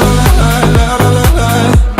la la la la la